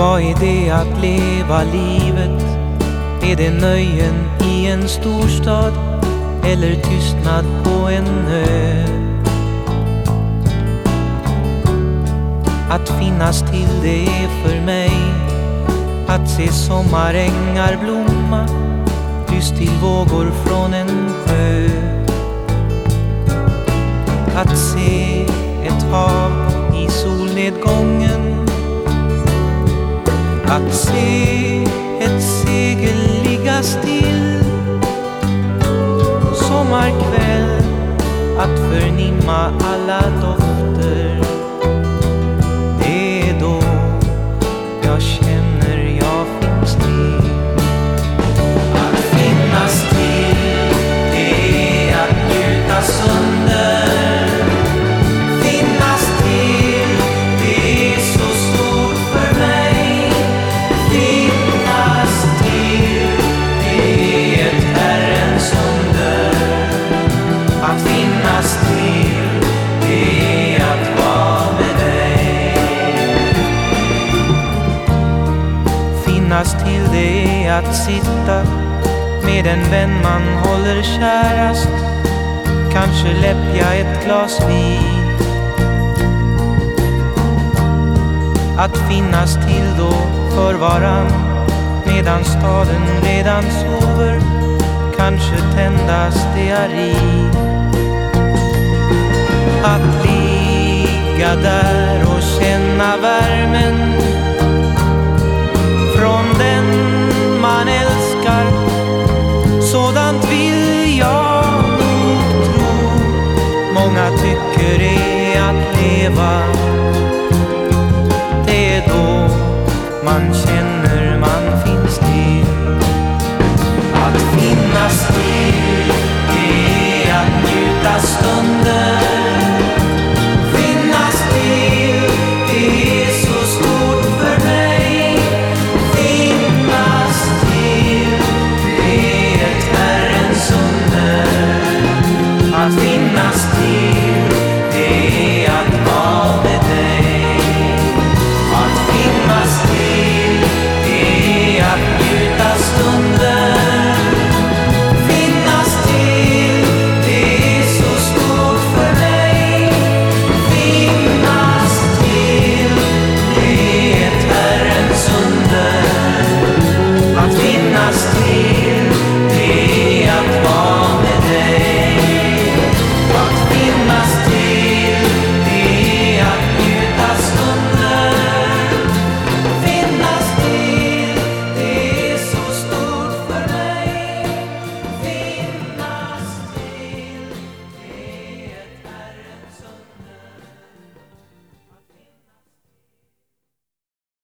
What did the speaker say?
Vad är det att leva livet? Är det nöjen i en storstad eller tystnad på en ö? Att finnas till det är för mig att se sommarängar blomma tyst till vågor från en sjö. Att se ett segel ligga still. Sommarkväll, att förnimma alla dofter. Finnas till, det är att med dig. Finnas till det är att sitta med en vän man håller kärast. Kanske läppja ett glas vin. Att finnas till då för varann medan staden redan sover. Kanske tända stearin. Att ligga där och känna värmen från den man älskar. Sådant vill jag nog tro. Många tycker är att leva. Det är då man känner